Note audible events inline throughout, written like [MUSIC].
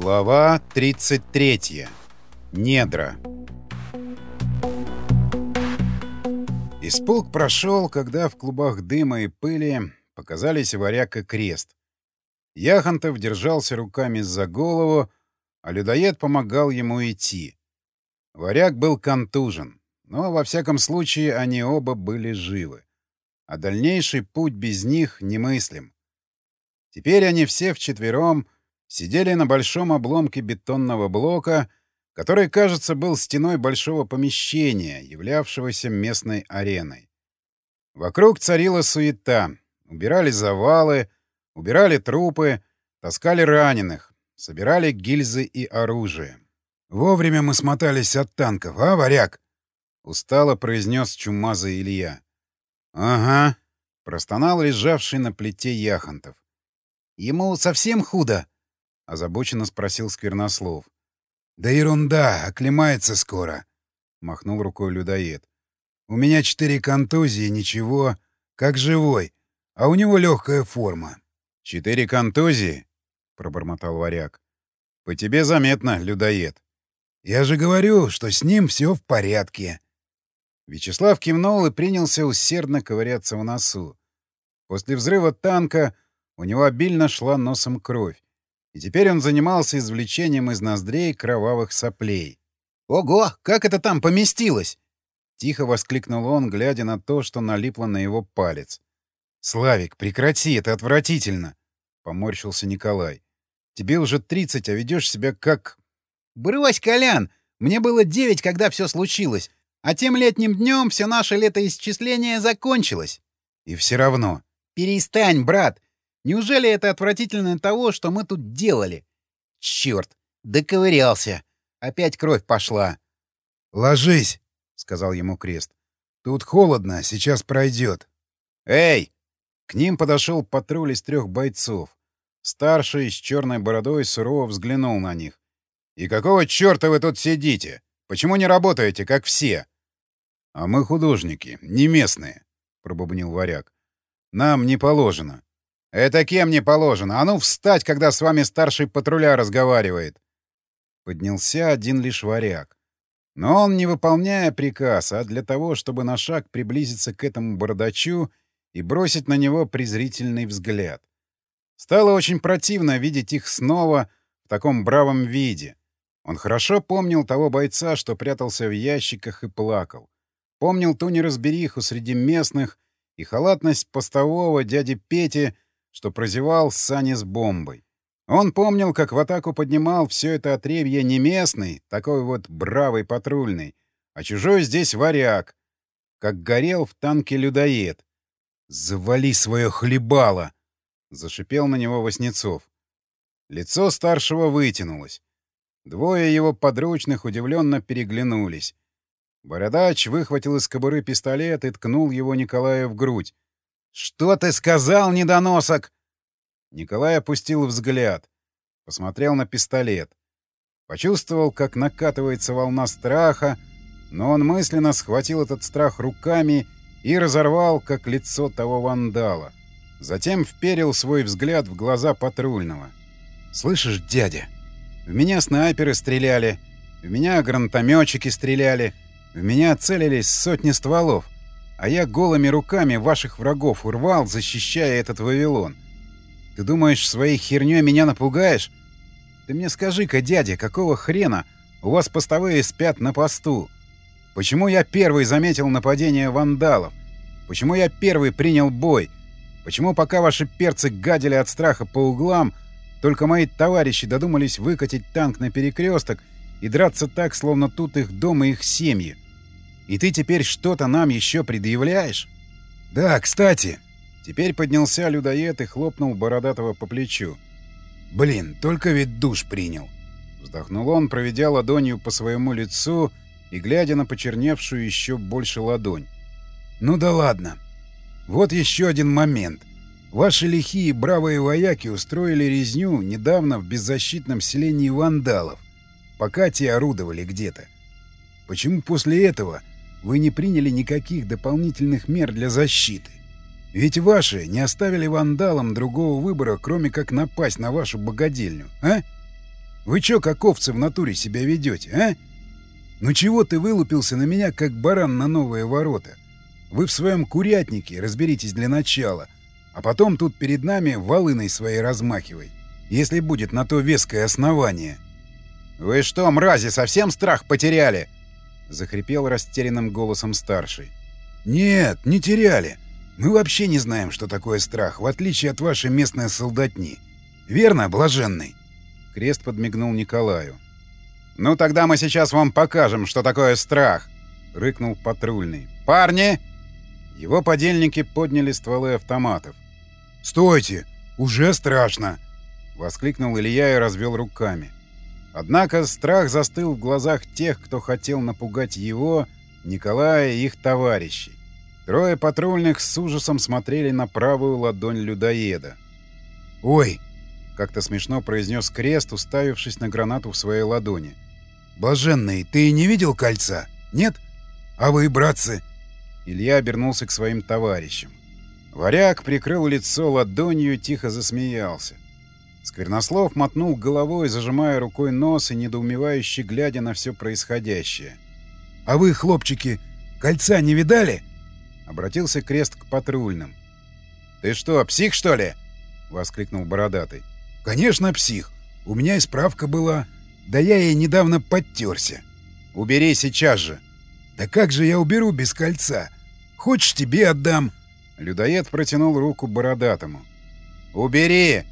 Глава 33. Недра. Испуг прошел, когда в клубах дыма и пыли показались варяг и крест. Яхонтов держался руками за голову, а людоед помогал ему идти. Варяг был контужен, но, во всяком случае, они оба были живы. А дальнейший путь без них немыслим. Теперь они все вчетвером — сидели на большом обломке бетонного блока, который, кажется, был стеной большого помещения, являвшегося местной ареной. Вокруг царила суета. Убирали завалы, убирали трупы, таскали раненых, собирали гильзы и оружие. «Вовремя мы смотались от танков, а, варяг?» — устало произнес чумазый Илья. «Ага», — простонал лежавший на плите Яхонтов. «Ему совсем худо?» — озабоченно спросил Сквернослов. «Да ерунда, оклемается скоро», — махнул рукой людоед. «У меня четыре контузии, ничего, как живой, а у него легкая форма». «Четыре контузии?» — пробормотал варяг. «По тебе заметно, людоед». «Я же говорю, что с ним все в порядке». Вячеслав кивнул и принялся усердно ковыряться в носу. После взрыва танка у него обильно шла носом кровь и теперь он занимался извлечением из ноздрей кровавых соплей. «Ого! Как это там поместилось?» — тихо воскликнул он, глядя на то, что налипло на его палец. «Славик, прекрати, это отвратительно!» — поморщился Николай. «Тебе уже тридцать, а ведешь себя как...» «Брось, Колян! Мне было девять, когда все случилось, а тем летним днем все наше летоисчисление закончилось». «И все равно...» «Перестань, брат! Неужели это отвратительно того, что мы тут делали? Черт, доковырялся. Опять кровь пошла. «Ложись», — сказал ему Крест. «Тут холодно, сейчас пройдет». «Эй!» К ним подошел патруль из трех бойцов. Старший с черной бородой сурово взглянул на них. «И какого черта вы тут сидите? Почему не работаете, как все?» «А мы художники, не местные», — пробубнил варяг. «Нам не положено». «Это кем не положено? А ну встать, когда с вами старший патруля разговаривает!» Поднялся один лишь варяг. Но он, не выполняя приказ, а для того, чтобы на шаг приблизиться к этому бородачу и бросить на него презрительный взгляд. Стало очень противно видеть их снова в таком бравом виде. Он хорошо помнил того бойца, что прятался в ящиках и плакал. Помнил ту неразбериху среди местных и халатность постового дяди Пети — что прозевал сани с бомбой. Он помнил, как в атаку поднимал все это отребье не местный, такой вот бравый патрульный, а чужой здесь варяг, как горел в танке людоед. «Завали свое хлебало!» — зашипел на него Васнецов. Лицо старшего вытянулось. Двое его подручных удивленно переглянулись. Бородач выхватил из кобуры пистолет и ткнул его Николаю в грудь. «Что ты сказал, недоносок?» Николай опустил взгляд, посмотрел на пистолет. Почувствовал, как накатывается волна страха, но он мысленно схватил этот страх руками и разорвал, как лицо того вандала. Затем вперил свой взгляд в глаза патрульного. «Слышишь, дядя, в меня снайперы стреляли, в меня гранатометчики стреляли, в меня целились сотни стволов а я голыми руками ваших врагов урвал, защищая этот Вавилон. Ты думаешь, своей хернёй меня напугаешь? Ты мне скажи-ка, дядя, какого хрена у вас постовые спят на посту? Почему я первый заметил нападение вандалов? Почему я первый принял бой? Почему пока ваши перцы гадили от страха по углам, только мои товарищи додумались выкатить танк на перекресток и драться так, словно тут их дом и их семьи? И ты теперь что-то нам еще предъявляешь? Да, кстати. Теперь поднялся людоед и хлопнул Бородатого по плечу. Блин, только ведь душ принял. Вздохнул он, проведя ладонью по своему лицу и глядя на почерневшую еще больше ладонь. Ну да ладно. Вот еще один момент. Ваши лихие бравые вояки устроили резню недавно в беззащитном селении вандалов, пока те орудовали где-то. Почему после этого вы не приняли никаких дополнительных мер для защиты. Ведь ваши не оставили вандалам другого выбора, кроме как напасть на вашу богадельню, а? Вы чё, как овцы в натуре себя ведете, а? Ну чего ты вылупился на меня, как баран на новые ворота? Вы в своем курятнике разберитесь для начала, а потом тут перед нами волыной своей размахивай, если будет на то веское основание. «Вы что, мрази, совсем страх потеряли?» — захрипел растерянным голосом старший. «Нет, не теряли. Мы вообще не знаем, что такое страх, в отличие от вашей местной солдатни. Верно, блаженный?» Крест подмигнул Николаю. «Ну тогда мы сейчас вам покажем, что такое страх!» — рыкнул патрульный. «Парни!» Его подельники подняли стволы автоматов. «Стойте! Уже страшно!» — воскликнул Илья и развел руками. Однако страх застыл в глазах тех, кто хотел напугать его, Николая и их товарищей. Трое патрульных с ужасом смотрели на правую ладонь людоеда. «Ой!» — как-то смешно произнес крест, уставившись на гранату в своей ладони — «Блаженный, ты не видел кольца? Нет? А вы, братцы?» Илья обернулся к своим товарищам. Варяг прикрыл лицо ладонью и тихо засмеялся. Сквернослов мотнул головой, зажимая рукой нос и недоумевающе глядя на все происходящее. «А вы, хлопчики, кольца не видали?» Обратился крест к патрульным. «Ты что, псих, что ли?» — воскликнул бородатый. «Конечно, псих. У меня и справка была». Да я ей недавно подтерся. Убери сейчас же. Да как же я уберу без кольца? Хочешь, тебе отдам. Людоед протянул руку бородатому. «Убери!»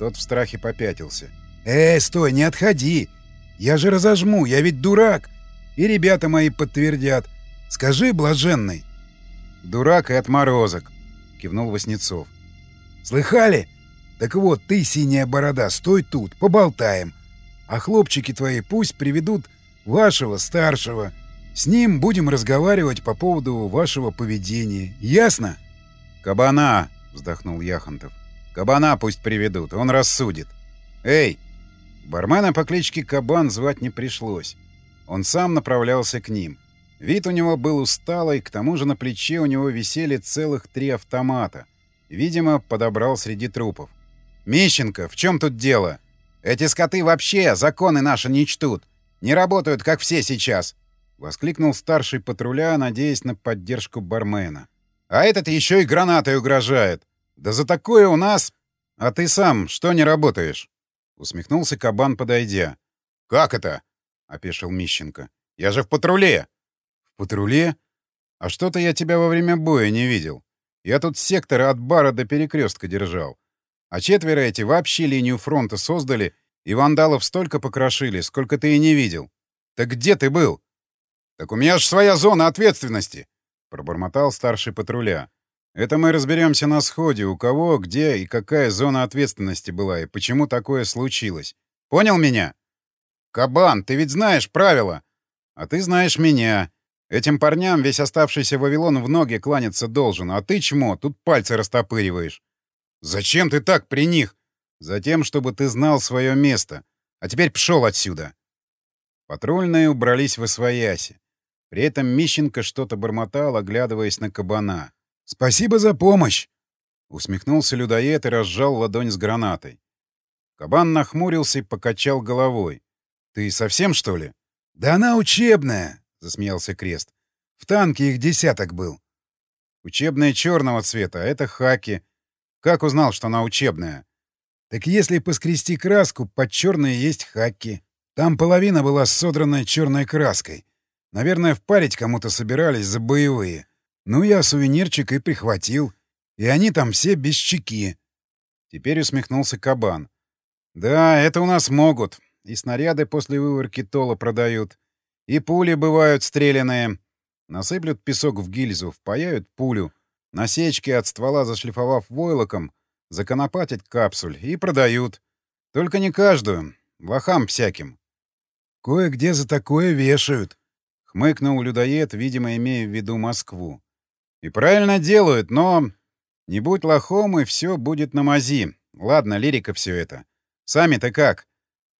Тот в страхе попятился. «Эй, стой, не отходи! Я же разожму, я ведь дурак! И ребята мои подтвердят. Скажи, блаженный!» «Дурак и отморозок!» — кивнул Васнецов. «Слыхали? Так вот, ты, синяя борода, стой тут, поболтаем. А хлопчики твои пусть приведут вашего старшего. С ним будем разговаривать по поводу вашего поведения. Ясно? Кабана, вздохнул Яхонтов. Кабана пусть приведут, он рассудит. Эй! Бармена по кличке Кабан звать не пришлось. Он сам направлялся к ним. Вид у него был усталый, к тому же на плече у него висели целых три автомата. Видимо, подобрал среди трупов. «Мищенко, в чем тут дело?» Эти скоты вообще законы наши не чтут. Не работают, как все сейчас!» — воскликнул старший патруля, надеясь на поддержку бармена. «А этот еще и гранатой угрожает. Да за такое у нас... А ты сам что не работаешь?» — усмехнулся кабан, подойдя. «Как это?» — опешил Мищенко. «Я же в патруле!» «В патруле? А что-то я тебя во время боя не видел. Я тут сектор от бара до перекрестка держал. А четверо эти вообще линию фронта создали и вандалов столько покрошили, сколько ты и не видел. Так где ты был? Так у меня же своя зона ответственности, пробормотал старший патруля. Это мы разберемся на сходе, у кого, где и какая зона ответственности была и почему такое случилось. Понял меня? Кабан, ты ведь знаешь правила. А ты знаешь меня. Этим парням весь оставшийся Вавилон в ноги кланяться должен, а ты, чмо, тут пальцы растопыриваешь. «Зачем ты так при них?» «Затем, чтобы ты знал свое место. А теперь пшел отсюда!» Патрульные убрались в освояси. При этом Мищенко что-то бормотал, оглядываясь на кабана. «Спасибо за помощь!» Усмехнулся людоед и разжал ладонь с гранатой. Кабан нахмурился и покачал головой. «Ты совсем, что ли?» «Да она учебная!» — засмеялся Крест. «В танке их десяток был». «Учебная черного цвета, а это хаки. Как узнал, что она учебная? Так если поскрести краску, под черные есть хаки. Там половина была содрана черной краской. Наверное, впарить кому-то собирались за боевые. Ну, я сувенирчик и прихватил. И они там все без чеки. Теперь усмехнулся кабан. Да, это у нас могут. И снаряды после выворки тола продают. И пули бывают стреляные. Насыплют песок в гильзу, впаяют пулю. Насечки от ствола зашлифовав войлоком, законопатят капсуль и продают. Только не каждую, лохам всяким. «Кое-где за такое вешают», — хмыкнул людоед, видимо, имея в виду Москву. «И правильно делают, но... Не будь лохом, и все будет на мази. Ладно, лирика все это. Сами-то как?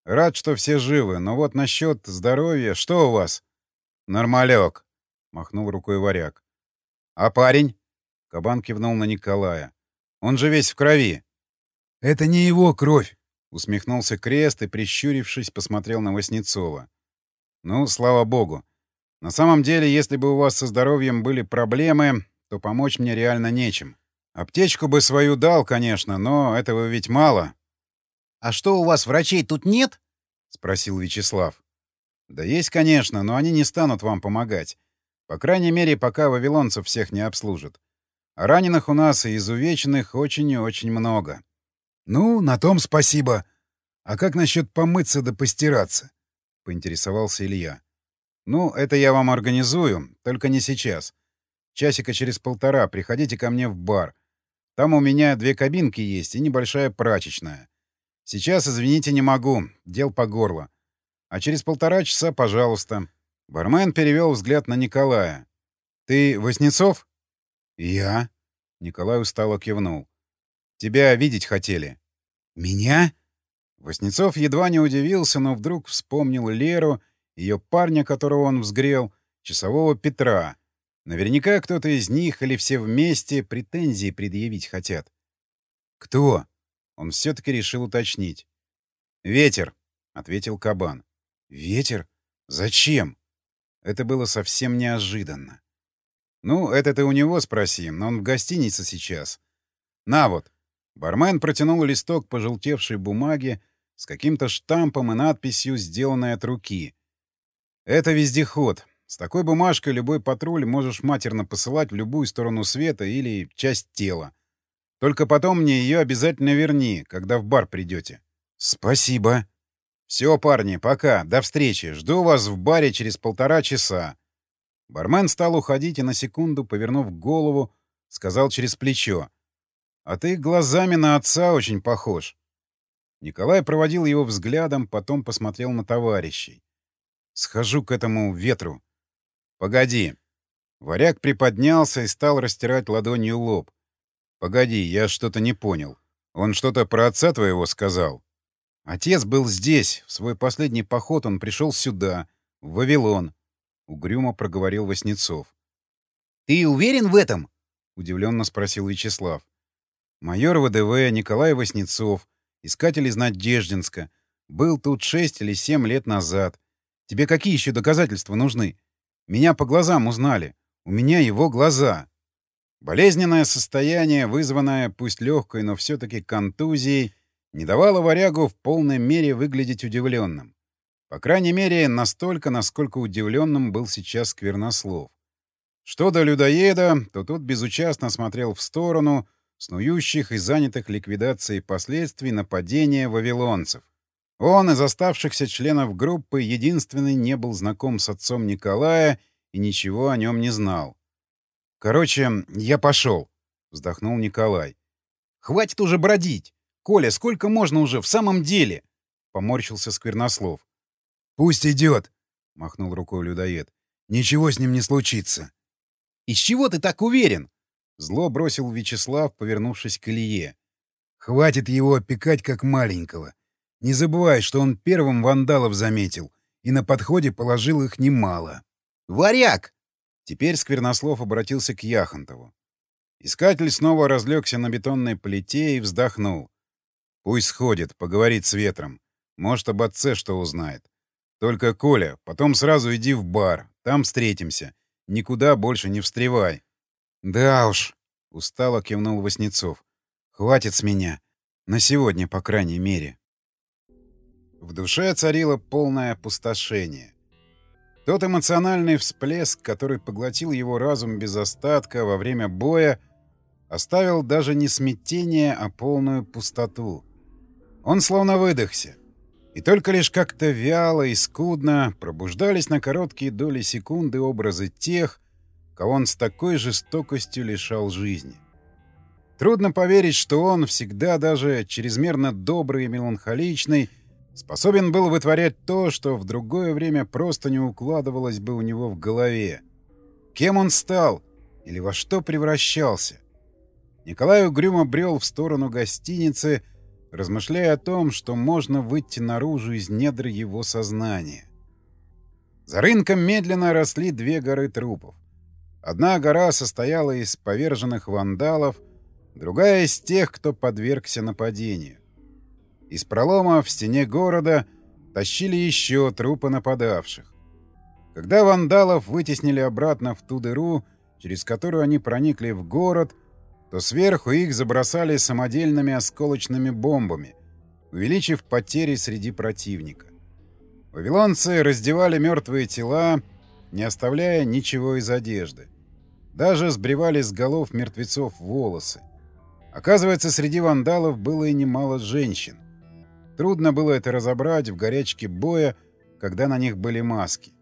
Рад, что все живы, но вот насчет здоровья, что у вас?» «Нормалек», — махнул рукой варяг. «А парень?» Кабан кивнул на Николая. «Он же весь в крови». «Это не его кровь», — усмехнулся Крест и, прищурившись, посмотрел на Васнецова. «Ну, слава богу. На самом деле, если бы у вас со здоровьем были проблемы, то помочь мне реально нечем. Аптечку бы свою дал, конечно, но этого ведь мало». «А что, у вас врачей тут нет?» — спросил Вячеслав. «Да есть, конечно, но они не станут вам помогать. По крайней мере, пока вавилонцев всех не обслужат. А раненых у нас и изувеченных очень и очень много. «Ну, на том спасибо. А как насчет помыться да постираться?» — поинтересовался Илья. «Ну, это я вам организую, только не сейчас. Часика через полтора приходите ко мне в бар. Там у меня две кабинки есть и небольшая прачечная. Сейчас, извините, не могу, дел по горло. А через полтора часа, пожалуйста». Бармен перевел взгляд на Николая. «Ты Воснецов?» «Я?» — Николай устало кивнул. «Тебя видеть хотели». «Меня?» Воснецов едва не удивился, но вдруг вспомнил Леру, ее парня, которого он взгрел, часового Петра. Наверняка кто-то из них или все вместе претензии предъявить хотят. «Кто?» — он все-таки решил уточнить. «Ветер», — ответил Кабан. «Ветер? Зачем?» Это было совсем неожиданно. «Ну, это ты у него спроси, но он в гостинице сейчас. На вот». Бармен протянул листок пожелтевшей бумаги с каким-то штампом и надписью, сделанной от руки. «Это вездеход. С такой бумажкой любой патруль можешь матерно посылать в любую сторону света или часть тела. Только потом мне ее обязательно верни, когда в бар придете». «Спасибо». «Все, парни, пока. До встречи. Жду вас в баре через полтора часа». Бармен стал уходить и на секунду, повернув голову, сказал через плечо. А ты глазами на отца очень похож. Николай проводил его взглядом, потом посмотрел на товарищей. Схожу к этому ветру. Погоди. Варяг приподнялся и стал растирать ладонью лоб. Погоди, я что-то не понял. Он что-то про отца твоего сказал. Отец был здесь. В свой последний поход он пришел сюда, в Вавилон. Угрюмо проговорил Васнецов. «Ты уверен в этом?» — удивленно спросил Вячеслав. Майор ВДВ Николай Васнецов, искатель из Надеждинска, был тут шесть или семь лет назад. Тебе какие еще доказательства нужны? Меня по глазам узнали. У меня его глаза. Болезненное состояние, вызванное пусть легкой, но все-таки контузией, не давало варягу в полной мере выглядеть удивленным. По крайней мере, настолько, насколько удивленным был сейчас Сквернослов. Что до людоеда, то тот безучастно смотрел в сторону — снующих и занятых ликвидацией последствий нападения вавилонцев. Он из оставшихся членов группы единственный не был знаком с отцом Николая и ничего о нем не знал. «Короче, я пошел», — вздохнул Николай. «Хватит уже бродить! Коля, сколько можно уже в самом деле?» — поморщился Сквернослов. «Пусть идет», — махнул рукой людоед. «Ничего с ним не случится». «Из чего ты так уверен?» Зло бросил Вячеслав, повернувшись к Илье. «Хватит его опекать как маленького. Не забывай, что он первым вандалов заметил и на подходе положил их немало». «Варяг!» Теперь Сквернослов обратился к Яхонтову. Искатель снова разлегся на бетонной плите и вздохнул. «Пусть сходит, поговорит с ветром. Может, об отце что узнает. Только, Коля, потом сразу иди в бар, там встретимся. Никуда больше не встревай». «Да уж», — устало кивнул Васнецов. «Хватит с меня. На сегодня, по крайней мере». В душе царило полное опустошение. Тот эмоциональный всплеск, который поглотил его разум без остатка во время боя, оставил даже не смятение, а полную пустоту. Он словно выдохся. И только лишь как-то вяло и скудно пробуждались на короткие доли секунды образы тех, кого он с такой жестокостью лишал жизни. Трудно поверить, что он, всегда даже чрезмерно добрый и меланхоличный, способен был вытворять то, что в другое время просто не укладывалось бы у него в голове. Кем он стал или во что превращался? Николай угрюмо брел в сторону гостиницы, размышляя о том, что можно выйти наружу из недр его сознания. За рынком медленно росли две горы трупов. Одна гора состояла из поверженных вандалов, другая — из тех, кто подвергся нападению. Из пролома в стене города тащили еще трупы нападавших. Когда вандалов вытеснили обратно в ту дыру, через которую они проникли в город, то сверху их забросали самодельными осколочными бомбами, увеличив потери среди противника. Вавилонцы раздевали мертвые тела, не оставляя ничего из одежды. Даже сбривали с голов мертвецов волосы. Оказывается, среди вандалов было и немало женщин. Трудно было это разобрать в горячке боя, когда на них были маски.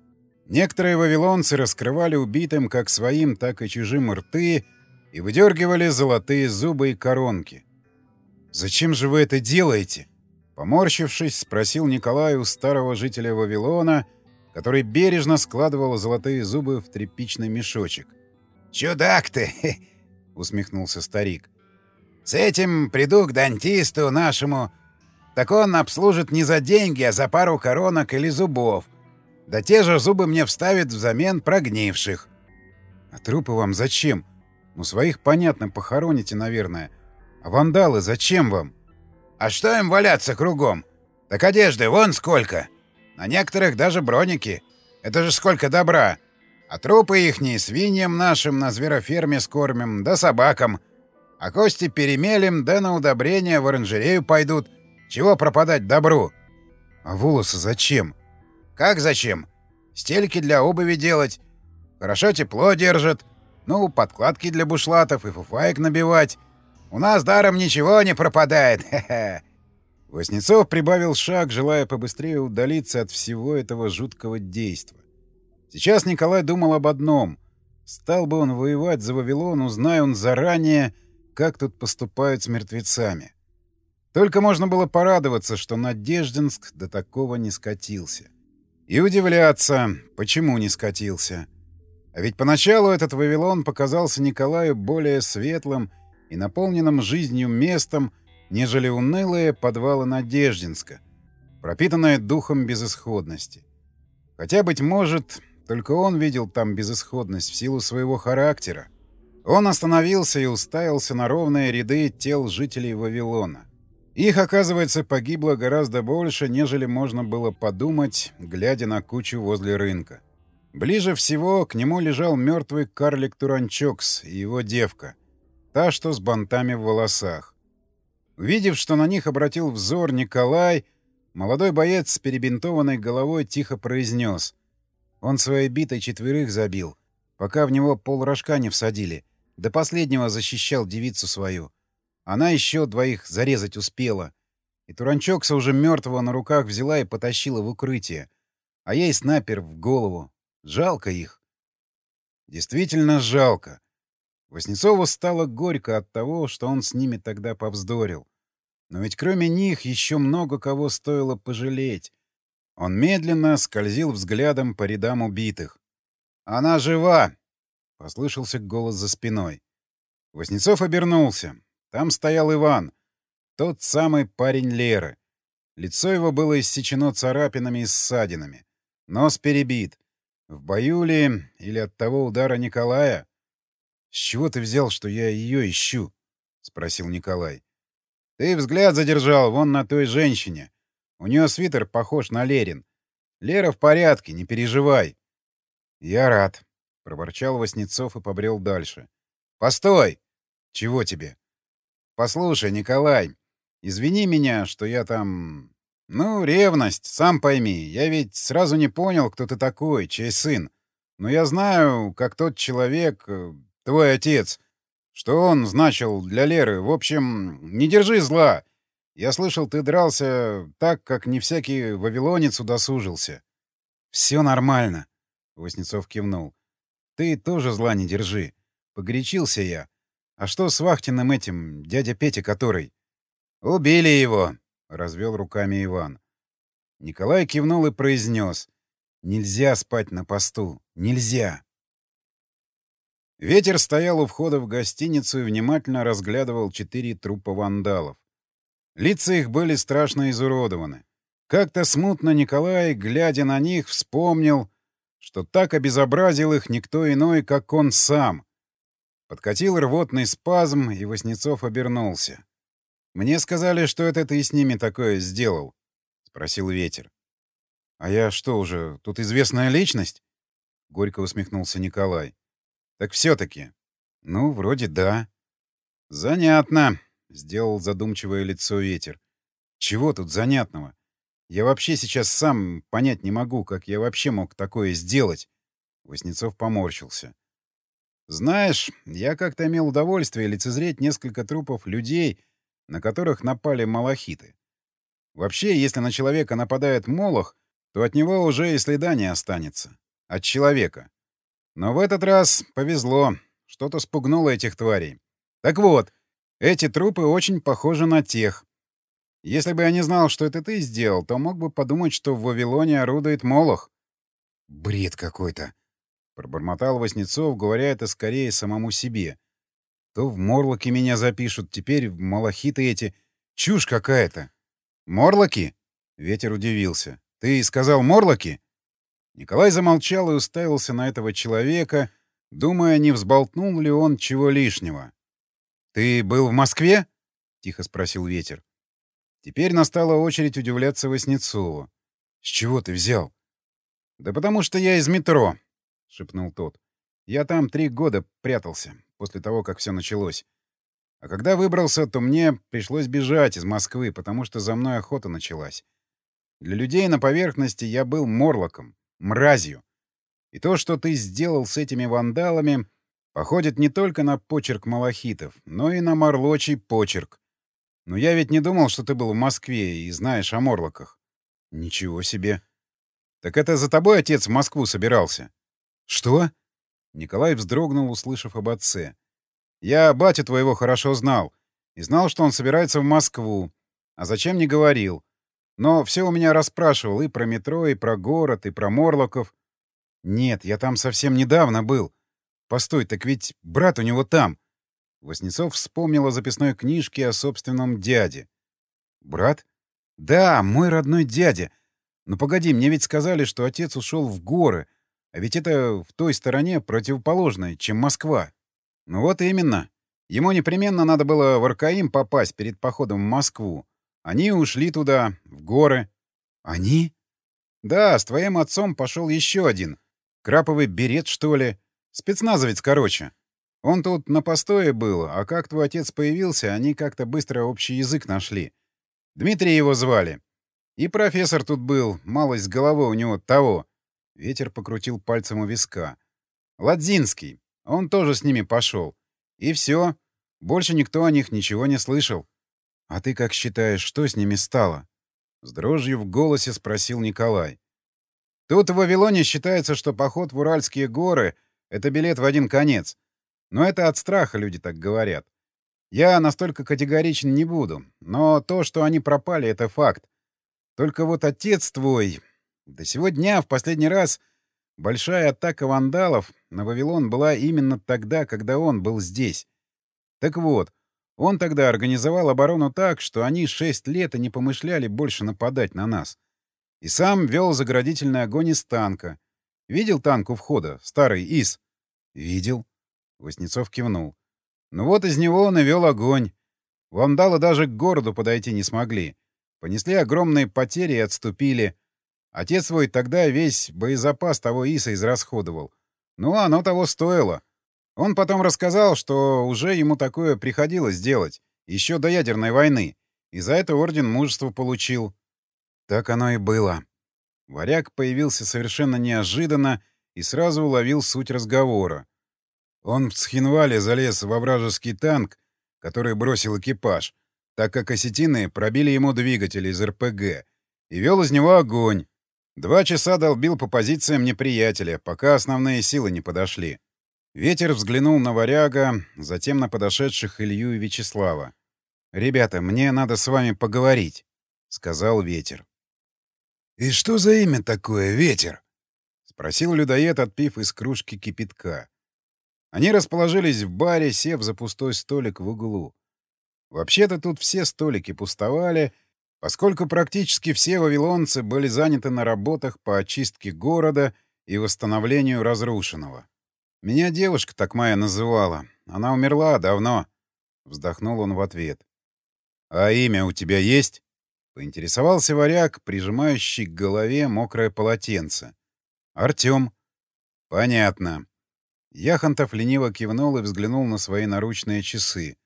Некоторые вавилонцы раскрывали убитым как своим, так и чужим рты и выдергивали золотые зубы и коронки. «Зачем же вы это делаете?» Поморщившись, спросил Николай у старого жителя Вавилона, который бережно складывал золотые зубы в тряпичный мешочек. «Чудак ты!» — усмехнулся старик. «С этим приду к дантисту нашему так он обслужит не за деньги, а за пару коронок или зубов. Да те же зубы мне вставит взамен прогнивших. А трупы вам зачем? Ну, своих, понятно, похороните, наверное. А вандалы зачем вам? А что им валяться кругом? Так одежды вон сколько. На некоторых даже броники. Это же сколько добра. А трупы ихние свиньям нашим на звероферме скормим, да собакам. А кости перемелим, да на удобрения в оранжерею пойдут — чего пропадать добру? А волосы зачем? Как зачем? Стельки для обуви делать. Хорошо тепло держат. Ну, подкладки для бушлатов и фуфаек набивать. У нас даром ничего не пропадает. [LAUGHS] Хе-хе. Воснецов прибавил шаг, желая побыстрее удалиться от всего этого жуткого действа. Сейчас Николай думал об одном. Стал бы он воевать за Вавилон, узная он заранее, как тут поступают с мертвецами. Только можно было порадоваться, что Надеждинск до такого не скатился. И удивляться, почему не скатился. А ведь поначалу этот Вавилон показался Николаю более светлым и наполненным жизнью местом, нежели унылые подвалы Надеждинска, пропитанные духом безысходности. Хотя, быть может, только он видел там безысходность в силу своего характера. Он остановился и уставился на ровные ряды тел жителей Вавилона. Их, оказывается, погибло гораздо больше, нежели можно было подумать, глядя на кучу возле рынка. Ближе всего к нему лежал мертвый карлик Туранчокс и его девка, та, что с бантами в волосах. Увидев, что на них обратил взор Николай, молодой боец с перебинтованной головой тихо произнес. Он своей битой четверых забил, пока в него полрожка не всадили. До последнего защищал девицу свою. Она еще двоих зарезать успела. И Туранчокса уже мертвого на руках взяла и потащила в укрытие. А ей снайпер в голову. Жалко их. Действительно жалко. Воснецову стало горько от того, что он с ними тогда повздорил. Но ведь кроме них еще много кого стоило пожалеть. Он медленно скользил взглядом по рядам убитых. «Она жива!» — послышался голос за спиной. Воснецов обернулся. Там стоял Иван, тот самый парень Леры. Лицо его было иссечено царапинами и ссадинами. Нос перебит. В бою ли или от того удара Николая? — С чего ты взял, что я ее ищу? — спросил Николай. — Ты взгляд задержал вон на той женщине. У нее свитер похож на Лерин. Лера в порядке, не переживай. — Я рад, — проворчал Васнецов и побрел дальше. — Постой! — Чего тебе? Послушай, Николай, извини меня, что я там... Ну, ревность, сам пойми. Я ведь сразу не понял, кто ты такой, чей сын. Но я знаю, как тот человек, э, твой отец, что он значил для Леры. В общем, не держи зла. Я слышал, ты дрался так, как не всякий вавилонец удосужился. — Все нормально, — Воснецов кивнул. — Ты тоже зла не держи. Погорячился я. «А что с Вахтиным этим, дядя Петя который?» «Убили его», — развел руками Иван. Николай кивнул и произнес. «Нельзя спать на посту. Нельзя!» Ветер стоял у входа в гостиницу и внимательно разглядывал четыре трупа вандалов. Лица их были страшно изуродованы. Как-то смутно Николай, глядя на них, вспомнил, что так обезобразил их никто иной, как он сам, Подкатил рвотный спазм, и Васнецов обернулся. «Мне сказали, что это ты с ними такое сделал», — спросил ветер. «А я что уже, тут известная личность?» — горько усмехнулся Николай. «Так все-таки». «Ну, вроде да». «Занятно», — сделал задумчивое лицо ветер. «Чего тут занятного? Я вообще сейчас сам понять не могу, как я вообще мог такое сделать». Воснецов поморщился. «Знаешь, я как-то имел удовольствие лицезреть несколько трупов людей, на которых напали малахиты. Вообще, если на человека нападает молох, то от него уже и следа не останется. От человека. Но в этот раз повезло. Что-то спугнуло этих тварей. Так вот, эти трупы очень похожи на тех. Если бы я не знал, что это ты сделал, то мог бы подумать, что в Вавилоне орудует Молох. Бред какой-то. Пробормотал Васнецов, говоря это скорее самому себе. То в Морлоке меня запишут, теперь в Малахиты эти. Чушь какая-то. Морлоки? Ветер удивился. Ты сказал Морлоки? Николай замолчал и уставился на этого человека, думая, не взболтнул ли он чего лишнего. «Ты был в Москве?» — тихо спросил ветер. Теперь настала очередь удивляться Васнецову. «С чего ты взял?» «Да потому что я из метро», — шепнул тот. «Я там три года прятался, после того, как все началось. А когда выбрался, то мне пришлось бежать из Москвы, потому что за мной охота началась. Для людей на поверхности я был морлоком, мразью. И то, что ты сделал с этими вандалами, походит не только на почерк малахитов, но и на морлочий почерк. Но я ведь не думал, что ты был в Москве и знаешь о морлоках. Ничего себе. Так это за тобой отец в Москву собирался? Что? Николай вздрогнул, услышав об отце. Я батю твоего хорошо знал. И знал, что он собирается в Москву. А зачем не говорил. Но все у меня расспрашивал и про метро, и про город, и про Морлоков. Нет, я там совсем недавно был. Постой, так ведь брат у него там. Воснецов вспомнил о записной книжке о собственном дяде. Брат? Да, мой родной дядя. Но погоди, мне ведь сказали, что отец ушел в горы, а ведь это в той стороне противоположное, чем Москва. Ну вот именно. Ему непременно надо было в Аркаим попасть перед походом в Москву. Они ушли туда, в горы. Они? Да, с твоим отцом пошел еще один. Краповый берет, что ли? Спецназовец, короче. Он тут на постое был, а как твой отец появился, они как-то быстро общий язык нашли. Дмитрий его звали. И профессор тут был, малость с головой у него того. Ветер покрутил пальцем у виска. Ладзинский. Он тоже с ними пошел. И все. Больше никто о них ничего не слышал. «А ты как считаешь, что с ними стало?» С дрожью в голосе спросил Николай. «Тут в Вавилоне считается, что поход в Уральские горы — это билет в один конец. Но это от страха люди так говорят. Я настолько категоричен не буду, но то, что они пропали, — это факт. Только вот отец твой... До сего дня, в последний раз, большая атака вандалов на Вавилон была именно тогда, когда он был здесь. Так вот, он тогда организовал оборону так, что они шесть лет и не помышляли больше нападать на нас. И сам вел заградительный огонь из танка. Видел танк у входа, старый ИС? Видел. Воснецов кивнул. Ну вот из него он и вел огонь. Вандалы даже к городу подойти не смогли. Понесли огромные потери и отступили. Отец свой тогда весь боезапас того ИСа израсходовал. Ну, оно того стоило. Он потом рассказал, что уже ему такое приходилось делать, еще до ядерной войны, и за это орден мужества получил. Так оно и было. Варяг появился совершенно неожиданно и сразу уловил суть разговора. Он в Цхинвале залез во вражеский танк, который бросил экипаж, так как осетины пробили ему двигатель из РПГ, и вел из него огонь. Два часа долбил по позициям неприятеля, пока основные силы не подошли. Ветер взглянул на варяга, затем на подошедших Илью и Вячеслава. «Ребята, мне надо с вами поговорить», — сказал ветер. «И что за имя такое, ветер?» — спросил людоед, отпив из кружки кипятка. Они расположились в баре, сев за пустой столик в углу. Вообще-то тут все столики пустовали, поскольку практически все вавилонцы были заняты на работах по очистке города и восстановлению разрушенного. Меня девушка так моя называла. Она умерла давно. Вздохнул он в ответ. «А имя у тебя есть?» — поинтересовался варяг, прижимающий к голове мокрое полотенце. «Артем». «Понятно». Яхонтов лениво кивнул и взглянул на свои наручные часы.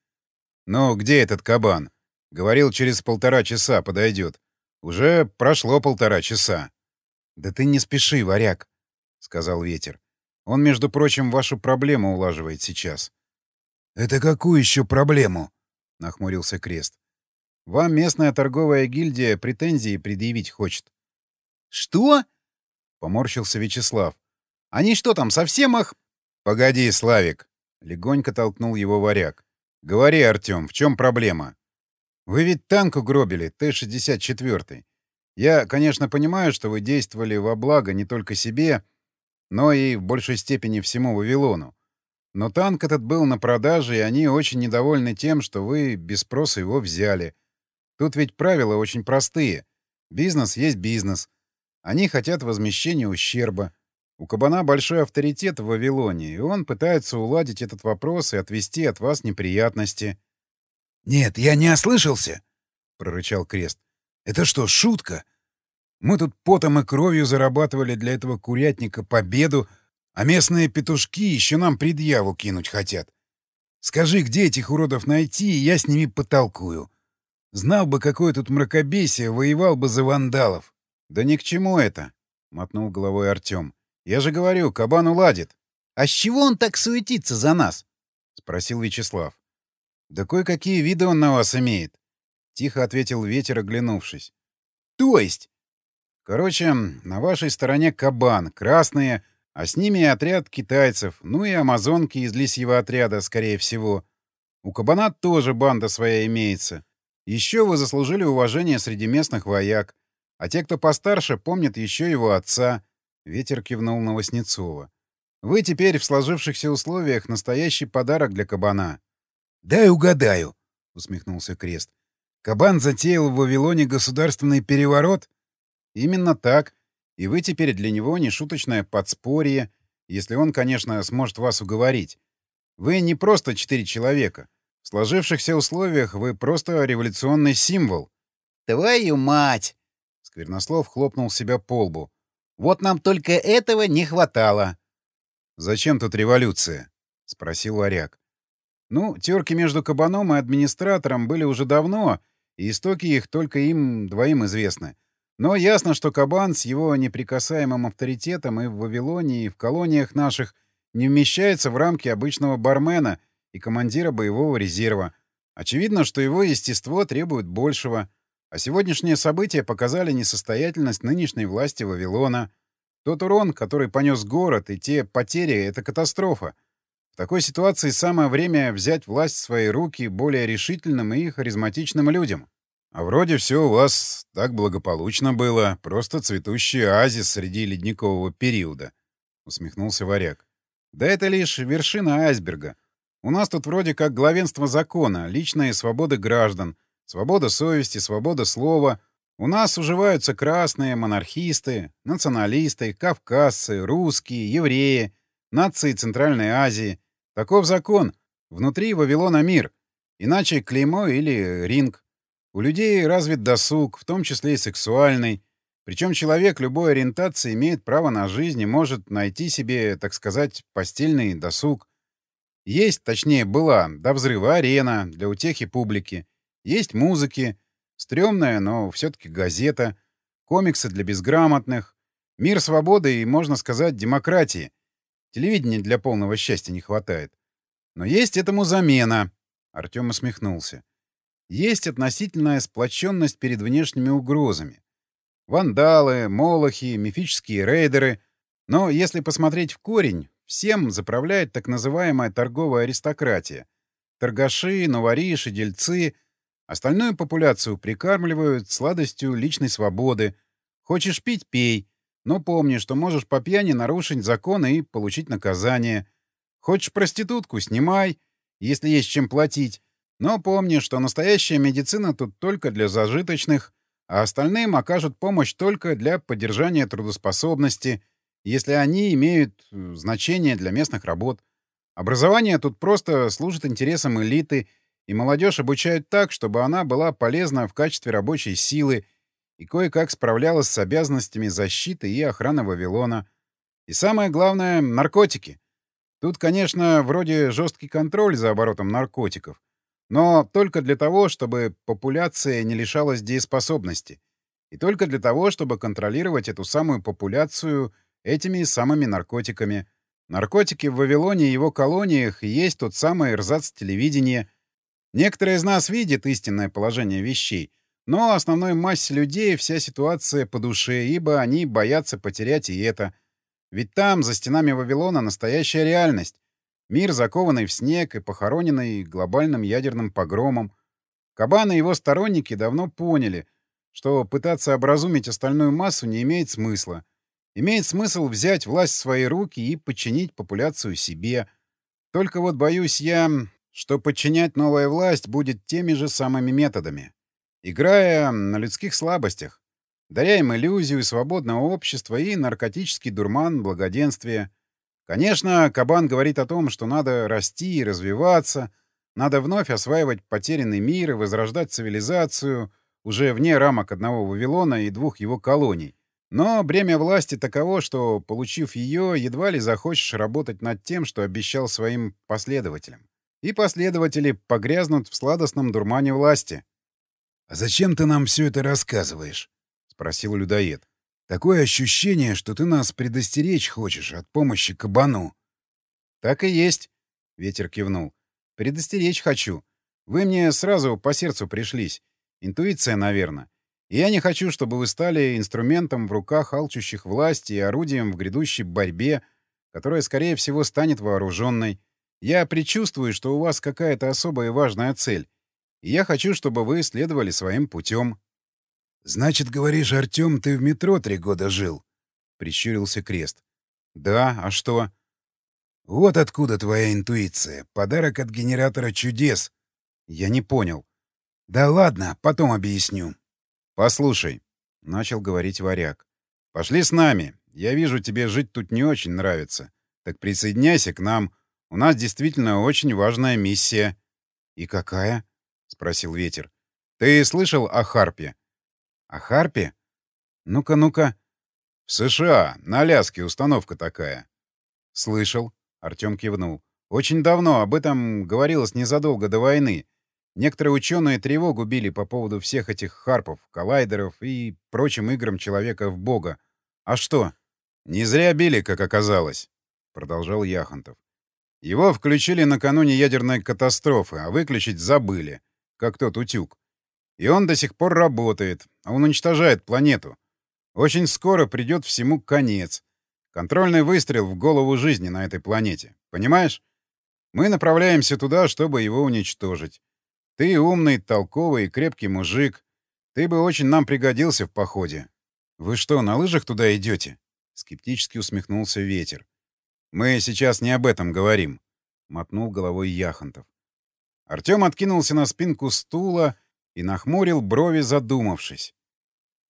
«Ну, где этот кабан?» «Говорил, через полтора часа подойдет. Уже прошло полтора часа». «Да ты не спеши, варяг», — сказал ветер. «Он, между прочим, вашу проблему улаживает сейчас». «Это какую еще проблему?» — нахмурился Крест. «Вам местная торговая гильдия претензии предъявить хочет». «Что?» — поморщился Вячеслав. «Они что там, совсем их...» «Погоди, Славик!» — легонько толкнул его варяг. «Говори, Артем, в чем проблема?» «Вы ведь танк угробили, Т-64. Я, конечно, понимаю, что вы действовали во благо не только себе, но и в большей степени всему Вавилону. Но танк этот был на продаже, и они очень недовольны тем, что вы без спроса его взяли. Тут ведь правила очень простые. Бизнес есть бизнес. Они хотят возмещения ущерба. У кабана большой авторитет в Вавилоне, и он пытается уладить этот вопрос и отвести от вас неприятности. — Нет, я не ослышался, — прорычал Крест. — Это что, шутка? Мы тут потом и кровью зарабатывали для этого курятника победу, а местные петушки еще нам предъяву кинуть хотят. Скажи, где этих уродов найти, и я с ними потолкую. Знал бы, какое тут мракобесие, воевал бы за вандалов. — Да ни к чему это, — мотнул головой Артем. — Я же говорю, кабан уладит. — А с чего он так суетится за нас? — спросил Вячеслав. — Да кое-какие виды он на вас имеет, — тихо ответил ветер, оглянувшись. — То есть? — Короче, на вашей стороне кабан, красные, а с ними отряд китайцев, ну и амазонки из лисьего отряда, скорее всего. У кабана тоже банда своя имеется. Еще вы заслужили уважение среди местных вояк. А те, кто постарше, помнят еще его отца. Ветер кивнул на Васнецова. Вы теперь в сложившихся условиях настоящий подарок для кабана. — Дай угадаю, — усмехнулся Крест. — Кабан затеял в Вавилоне государственный переворот? — Именно так. И вы теперь для него нешуточное подспорье, если он, конечно, сможет вас уговорить. Вы не просто четыре человека. В сложившихся условиях вы просто революционный символ. «Твою мать!» — Сквернослов хлопнул себя по лбу. «Вот нам только этого не хватало». «Зачем тут революция?» — спросил Варяг. «Ну, терки между кабаном и администратором были уже давно, и истоки их только им двоим известны. Но ясно, что кабан с его неприкасаемым авторитетом и в Вавилоне, и в колониях наших не вмещается в рамки обычного бармена — и командира боевого резерва. Очевидно, что его естество требует большего. А сегодняшние события показали несостоятельность нынешней власти Вавилона. Тот урон, который понес город, и те потери — это катастрофа. В такой ситуации самое время взять власть в свои руки более решительным и харизматичным людям. А вроде все у вас так благополучно было, просто цветущий оазис среди ледникового периода, — усмехнулся Варяг. Да это лишь вершина айсберга. У нас тут вроде как главенство закона, личные свободы граждан, свобода совести, свобода слова. У нас уживаются красные, монархисты, националисты, кавказцы, русские, евреи, нации Центральной Азии. Таков закон. Внутри Вавилона мир. Иначе клеймо или ринг. У людей развит досуг, в том числе и сексуальный. Причем человек любой ориентации имеет право на жизнь и может найти себе, так сказать, постельный досуг. Есть, точнее, была до взрыва арена для утехи публики. Есть музыки, стрёмная, но все-таки газета, комиксы для безграмотных, мир свободы и, можно сказать, демократии. Телевидения для полного счастья не хватает. Но есть этому замена. Артем усмехнулся. Есть относительная сплоченность перед внешними угрозами. Вандалы, молохи, мифические рейдеры. Но если посмотреть в корень, Всем заправляет так называемая торговая аристократия. Торгаши, новориши, дельцы. Остальную популяцию прикармливают сладостью личной свободы. Хочешь пить — пей. Но помни, что можешь по пьяни нарушить законы и получить наказание. Хочешь проститутку — снимай, если есть чем платить. Но помни, что настоящая медицина тут только для зажиточных, а остальным окажут помощь только для поддержания трудоспособности — если они имеют э, значение для местных работ. Образование тут просто служит интересам элиты и молодежь обучают так, чтобы она была полезна в качестве рабочей силы и кое-как справлялась с обязанностями защиты и охраны Вавилона. И самое главное — наркотики. Тут, конечно, вроде жесткий контроль за оборотом наркотиков, но только для того, чтобы популяция не лишалась дееспособности, и только для того, чтобы контролировать эту самую популяцию этими самыми наркотиками. Наркотики в Вавилоне и его колониях есть тот самый рзац телевидения. Некоторые из нас видят истинное положение вещей, но основной массе людей вся ситуация по душе, ибо они боятся потерять и это — ведь там, за стенами Вавилона, настоящая реальность. Мир, закованный в снег и похороненный глобальным ядерным погромом. Кабан и его сторонники давно поняли, что пытаться образумить остальную массу не имеет смысла. Имеет смысл взять власть в свои руки и подчинить популяцию себе. Только вот боюсь я, что подчинять новая власть будет теми же самыми методами. Играя на людских слабостях даря им иллюзию свободного общества и наркотический дурман благоденствия. Конечно, Кабан говорит о том, что надо расти и развиваться, надо вновь осваивать потерянный мир и возрождать цивилизацию уже вне рамок одного Вавилона и двух его колоний. Но бремя власти таково, что, получив ее, едва ли захочешь работать над тем, что обещал своим последователям. И последователи погрязнут в сладостном дурмане власти. «А зачем ты нам все это рассказываешь?» спросил людоед. «Такое ощущение, что ты нас предостеречь хочешь от помощи кабану». «Так и есть», — ветер кивнул. «Предостеречь хочу. Вы мне сразу по сердцу пришлись. Интуиция, наверное. И я не хочу, чтобы вы стали инструментом в руках алчущих власти и орудием в грядущей борьбе, которая, скорее всего, станет вооруженной. Я предчувствую, что у вас какая-то особая важная цель. Я хочу, чтобы вы следовали своим путем. «Значит, говоришь, Артем, ты в метро три года жил?» — прищурился Крест. «Да, а что?» «Вот откуда твоя интуиция. Подарок от генератора чудес». «Я не понял». «Да ладно, потом объясню». «Послушай», — начал говорить варяг. «Пошли с нами. Я вижу, тебе жить тут не очень нравится. Так присоединяйся к нам. У нас действительно очень важная миссия». «И какая?» — спросил ветер. «Ты слышал о Харпе?» О Харпе? Ну-ка, ну-ка. В США, на Аляске установка такая. Слышал. Артем кивнул. Очень давно об этом говорилось незадолго до войны. Некоторые ученые тревогу били по поводу всех этих харпов, коллайдеров и прочим играм человека в бога. А что? Не зря били, как оказалось, продолжал Яхонтов. Его включили накануне ядерной катастрофы, а выключить забыли, как тот утюг. И он до сих пор работает, а он уничтожает планету. Очень скоро придет всему конец. Контрольный выстрел в голову жизни на этой планете. Понимаешь? Мы направляемся туда, чтобы его уничтожить. Ты умный, толковый и крепкий мужик. Ты бы очень нам пригодился в походе. Вы что, на лыжах туда идете? Скептически усмехнулся ветер. Мы сейчас не об этом говорим, мотнул головой Яхонтов. Артем откинулся на спинку стула и нахмурил брови, задумавшись.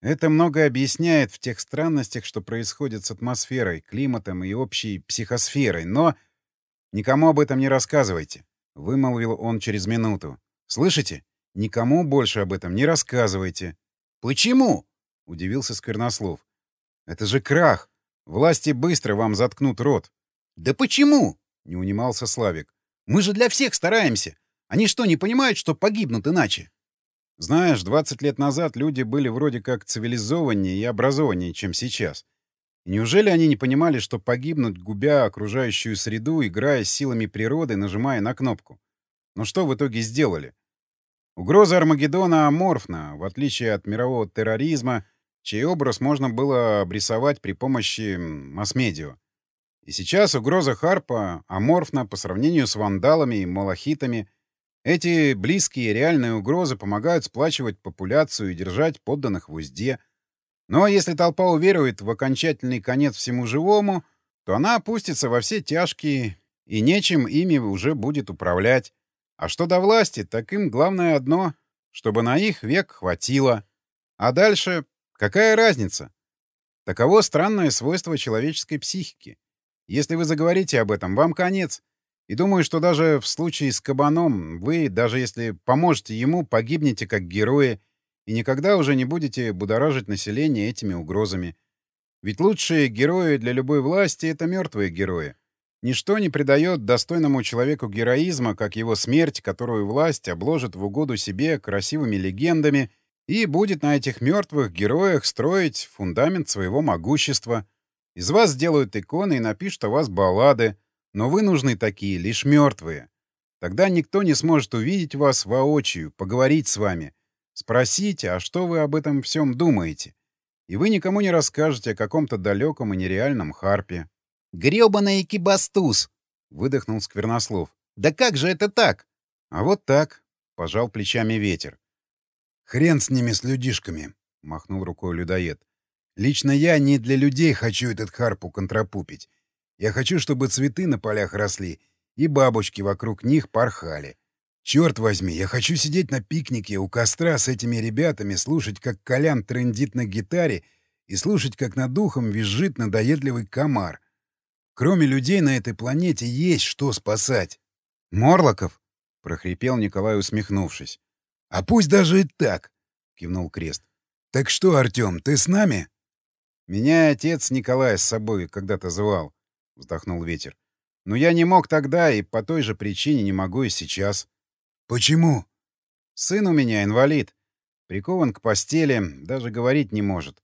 Это многое объясняет в тех странностях, что происходят с атмосферой, климатом и общей психосферой, но... «Никому об этом не рассказывайте», — вымолвил он через минуту. «Слышите? Никому больше об этом не рассказывайте». «Почему?» — удивился Сквернослов. «Это же крах! Власти быстро вам заткнут рот». «Да почему?» — не унимался Славик. «Мы же для всех стараемся. Они что, не понимают, что погибнут иначе?» Знаешь, 20 лет назад люди были вроде как цивилизованнее и образованнее, чем сейчас. Неужели они не понимали, что погибнуть, губя окружающую среду, играя силами природы, нажимая на кнопку? Но что в итоге сделали? Угроза Армагеддона аморфна, в отличие от мирового терроризма, чей образ можно было обрисовать при помощи масс-медиа. И сейчас угроза Харпа аморфна по сравнению с вандалами и малахитами — эти близкие реальные угрозы помогают сплачивать популяцию и держать подданных в узде. Но если толпа уверует в окончательный конец всему живому, то она опустится во все тяжкие, и нечем ими уже будет управлять. А что до власти, так им главное одно — чтобы на их век хватило. А дальше какая разница? Таково странное свойство человеческой психики. Если вы заговорите об этом, вам конец. И думаю, что даже в случае с кабаном вы, даже если поможете ему, погибнете как герои и никогда уже не будете будоражить население этими угрозами. Ведь лучшие герои для любой власти — это мертвые герои. Ничто не придает достойному человеку героизма, как его смерть, которую власть обложит в угоду себе красивыми легендами и будет на этих мертвых героях строить фундамент своего могущества. Из вас сделают иконы и напишут о вас баллады, но вы нужны такие, лишь мертвые. Тогда никто не сможет увидеть вас воочию, поговорить с вами, спросить, а что вы об этом всем думаете. И вы никому не расскажете о каком-то далеком и нереальном харпе. «Грёбаный кибастуз!» — выдохнул Сквернослов. «Да как же это так?» «А вот так», — пожал плечами ветер. «Хрен с ними, с людишками», — махнул рукой людоед. «Лично я не для людей хочу этот харпу контрапупить. Я хочу, чтобы цветы на полях росли и бабочки вокруг них порхали. Черт возьми, я хочу сидеть на пикнике у костра с этими ребятами, слушать, как Колян трындит на гитаре и слушать, как над духом визжит надоедливый комар. Кроме людей на этой планете есть что спасать. «Морлоков?» — прохрипел Николай, усмехнувшись. «А пусть даже и так!» — кивнул Крест. «Так что, Артем, ты с нами?» «Меня отец Николай с собой когда-то звал», — вздохнул ветер. «Но я не мог тогда и по той же причине не могу и сейчас». «Почему?» «Сын у меня инвалид. Прикован к постели, даже говорить не может.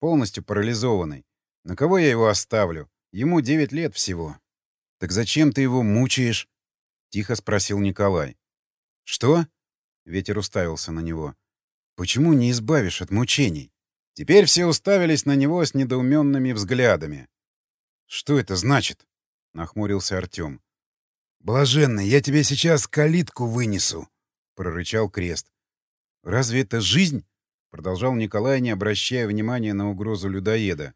Полностью парализованный. На кого я его оставлю? Ему девять лет всего». «Так зачем ты его мучаешь?» — тихо спросил Николай. «Что?» — ветер уставился на него. «Почему не избавишь от мучений?» Теперь все уставились на него с недоуменными взглядами. «Что это значит?» — нахмурился Артем. «Блаженный, я тебе сейчас калитку вынесу», — прорычал Крест. «Разве это жизнь?» — продолжал Николай, не обращая внимания на угрозу людоеда.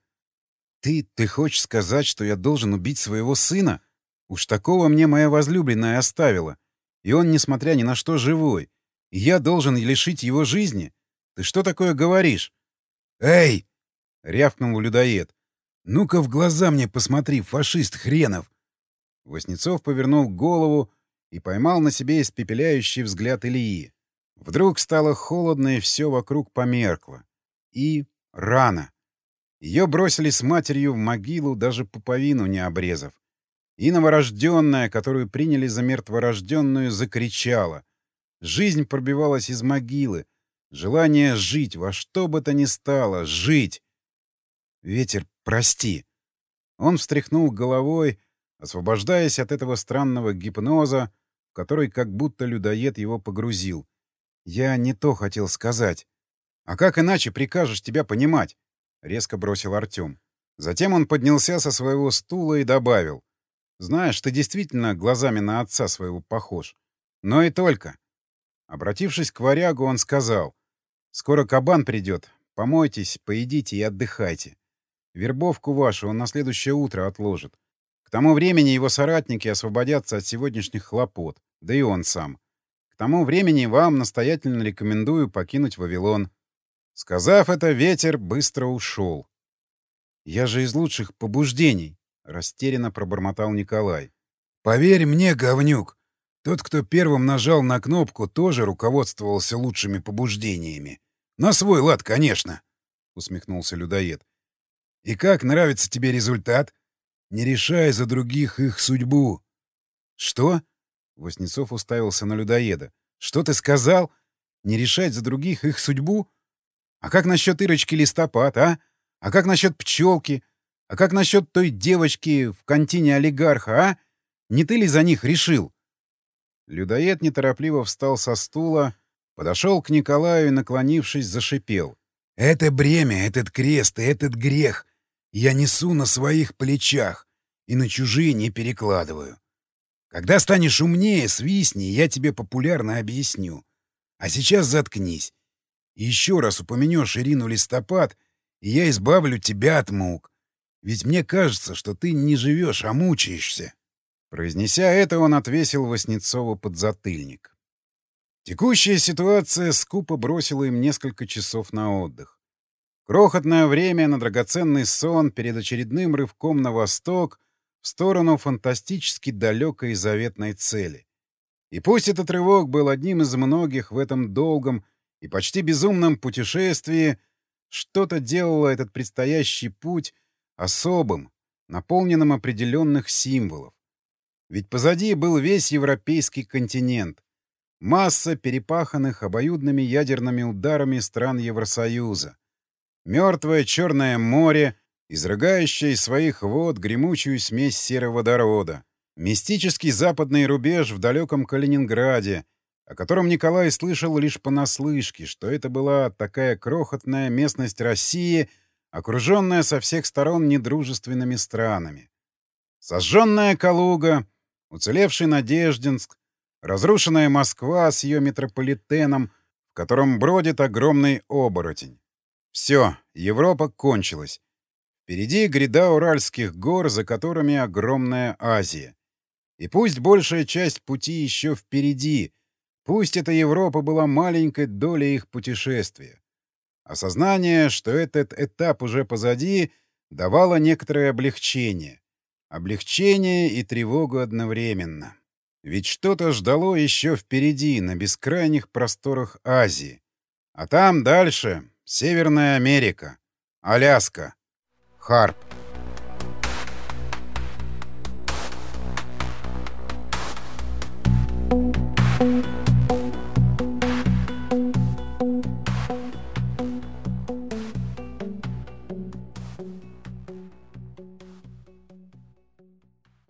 «Ты... ты хочешь сказать, что я должен убить своего сына? Уж такого мне моя возлюбленная оставила. И он, несмотря ни на что, живой. И я должен лишить его жизни? Ты что такое говоришь?» «Эй!» — рявкнул людоед. «Ну-ка в глаза мне посмотри, фашист хренов! Воснецов повернул голову и поймал на себе испепеляющий взгляд Ильи. Вдруг стало холодно, и все вокруг померкло. И рано. Ее бросили с матерью в могилу, даже пуповину не обрезав. И новорожденная, которую приняли за мертворожденную, закричала. Жизнь пробивалась из могилы. Желание жить, во что бы то ни стало, жить. «Ветер, прости». Он встряхнул головой, освобождаясь от этого странного гипноза, в который как будто людоед его погрузил. «Я не то хотел сказать. А как иначе прикажешь тебя понимать?» — резко бросил Артем. Затем он поднялся со своего стула и добавил. «Знаешь, ты действительно глазами на отца своего похож. Но и только». Обратившись к варягу, он сказал. «Скоро кабан придет. Помойтесь, поедите и отдыхайте. Вербовку вашу он на следующее утро отложит. К тому времени его соратники освободятся от сегодняшних хлопот, да и он сам. К тому времени вам настоятельно рекомендую покинуть Вавилон. Сказав это, ветер быстро ушел. «Я же из лучших побуждений», — растерянно пробормотал Николай. «Поверь мне, говнюк, тот, кто первым нажал на кнопку, тоже руководствовался лучшими побуждениями. На свой лад, конечно», — усмехнулся людоед. «И как нравится тебе результат?» Не решай за других их судьбу. — Что? — Воснецов уставился на людоеда. — Что ты сказал? Не решать за других их судьбу? А как насчет Ирочки Листопад, а? А как насчет пчелки? А как насчет той девочки в контине олигарха, а? Не ты ли за них решил? Людоед неторопливо встал со стула, подошел к Николаю и, наклонившись, зашипел. — Это бремя, этот крест этот грех я несу на своих плечах и на чужие не перекладываю. Когда станешь умнее, свистни, я тебе популярно объясню. А сейчас заткнись. И еще раз упомянешь Ирину Листопад, и я избавлю тебя от мук. Ведь мне кажется, что ты не живешь, а мучаешься. Произнеся это, он отвесил Васнецову подзатыльник. Текущая ситуация скупо бросила им несколько часов на отдых. Крохотное время на драгоценный сон перед очередным рывком на восток в сторону фантастически далекой и заветной цели. И пусть этот рывок был одним из многих в этом долгом и почти безумном путешествии, что-то делало этот предстоящий путь особым, наполненным определенных символов. Ведь позади был весь европейский континент, масса перепаханных обоюдными ядерными ударами стран Евросоюза, мертвое Черное море, изрыгающее из своих вод гремучую смесь сероводорода, мистический западный рубеж в далеком Калининграде, о котором Николай слышал лишь понаслышке, что это была такая крохотная местность России, окруженная со всех сторон недружественными странами. Сожженная Калуга, уцелевший Надеждинск, разрушенная Москва с ее метрополитеном, в котором бродит огромный оборотень. Все, Европа кончилась. Впереди гряда Уральских гор, за которыми огромная Азия. И пусть большая часть пути еще впереди — Пусть эта Европа была маленькой долей их путешествия. Осознание, что этот этап уже позади, давало некоторое облегчение. Облегчение и тревогу одновременно. Ведь что-то ждало еще впереди, на бескрайних просторах Азии. А там дальше — Северная Америка. Аляска. Харп.